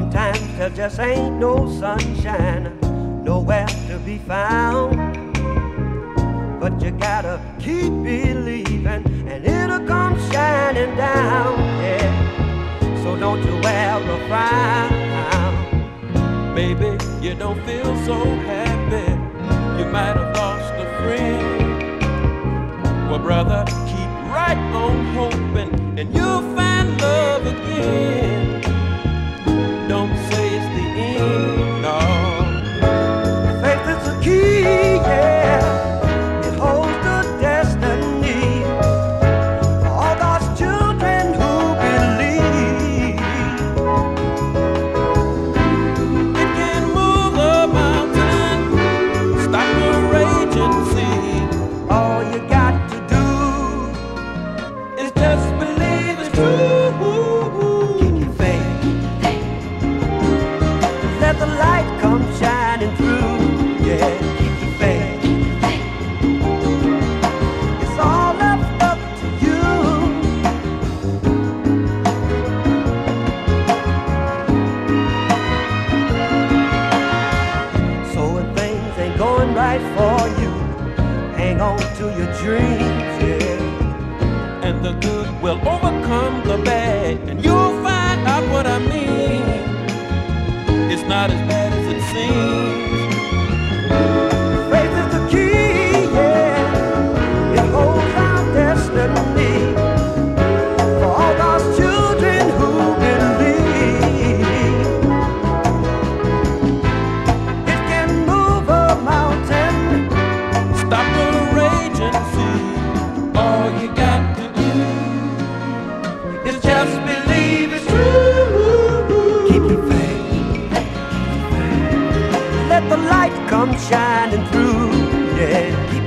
Sometimes there just ain't no sunshine, nowhere to be found. But you gotta keep believing, and it'll come shining down. Yeah. So don't you ever frown, baby. You don't feel so happy. going right for you. Hang on to your dreams, yeah. And the good will overcome the bad. shining through. Yeah.